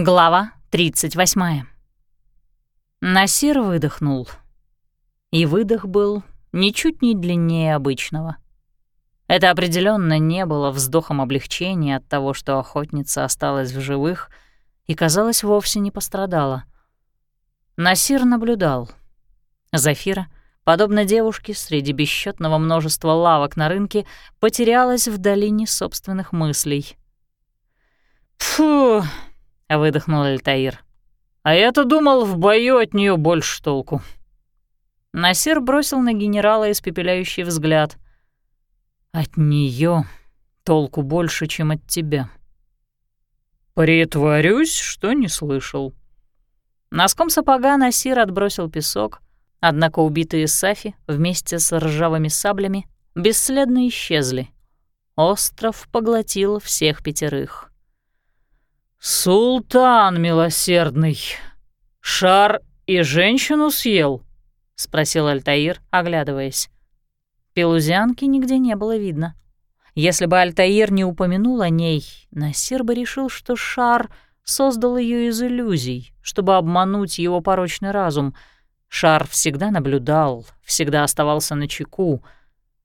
Глава 38. Насир выдохнул. И выдох был ничуть не длиннее обычного. Это определенно не было вздохом облегчения от того, что охотница осталась в живых и, казалось, вовсе не пострадала. Насир наблюдал. Зафира, подобно девушке среди бесчетного множества лавок на рынке, потерялась в долине собственных мыслей. «Фу!» — выдохнул Альтаир. «А я-то думал, в бою от нее больше толку». Насир бросил на генерала испепеляющий взгляд. «От нее толку больше, чем от тебя». «Притворюсь, что не слышал». Носком сапога Насир отбросил песок, однако убитые Сафи вместе с ржавыми саблями бесследно исчезли. Остров поглотил всех пятерых. «Султан милосердный, шар и женщину съел?» — спросил Альтаир, оглядываясь. Пелузианки нигде не было видно. Если бы Альтаир не упомянул о ней, Насир бы решил, что шар создал ее из иллюзий, чтобы обмануть его порочный разум. Шар всегда наблюдал, всегда оставался на чеку,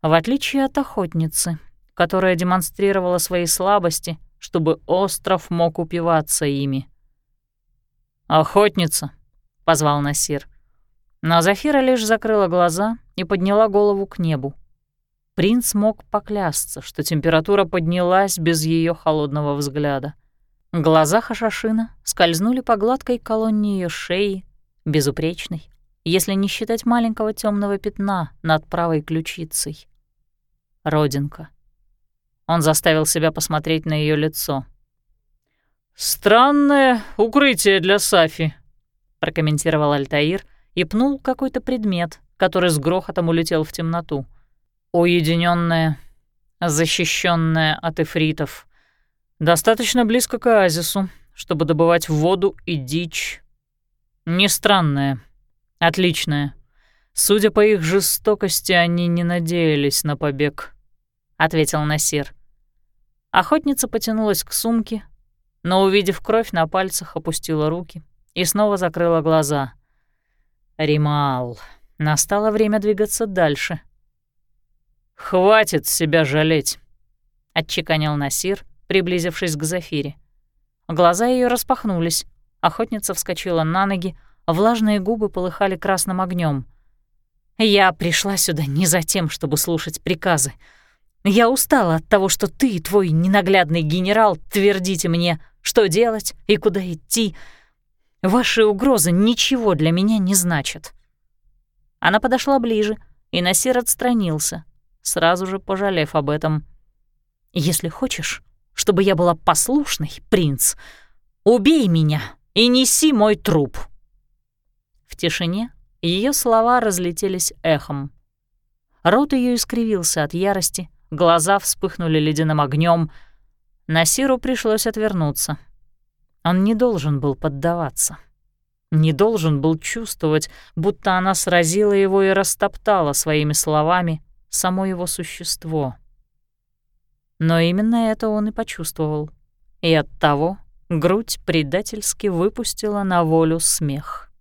в отличие от охотницы, которая демонстрировала свои слабости — чтобы остров мог упиваться ими. «Охотница», — позвал Насир. Но Зафира лишь закрыла глаза и подняла голову к небу. Принц мог поклясться, что температура поднялась без ее холодного взгляда. Глаза Хашашина скользнули по гладкой колонне ее шеи, безупречной, если не считать маленького темного пятна над правой ключицей. Родинка. Он заставил себя посмотреть на ее лицо. «Странное укрытие для Сафи», — прокомментировал Альтаир и пнул какой-то предмет, который с грохотом улетел в темноту. Уединенное, защищенное от эфритов. Достаточно близко к оазису, чтобы добывать воду и дичь. Не странное, отличное. Судя по их жестокости, они не надеялись на побег, — ответил Насир. Охотница потянулась к сумке, но, увидев кровь на пальцах, опустила руки и снова закрыла глаза. «Римал, настало время двигаться дальше». «Хватит себя жалеть», — отчеканил Насир, приблизившись к Зафире. Глаза ее распахнулись, охотница вскочила на ноги, влажные губы полыхали красным огнем. «Я пришла сюда не за тем, чтобы слушать приказы», я устала от того, что ты и твой ненаглядный генерал твердите мне, что делать и куда идти. Ваши угрозы ничего для меня не значат». Она подошла ближе, и Насир отстранился, сразу же пожалев об этом. «Если хочешь, чтобы я была послушной, принц, убей меня и неси мой труп». В тишине ее слова разлетелись эхом. Рот ее искривился от ярости, Глаза вспыхнули ледяным огнем. Насиру пришлось отвернуться. Он не должен был поддаваться. Не должен был чувствовать, будто она сразила его и растоптала своими словами само его существо. Но именно это он и почувствовал. И оттого грудь предательски выпустила на волю смех.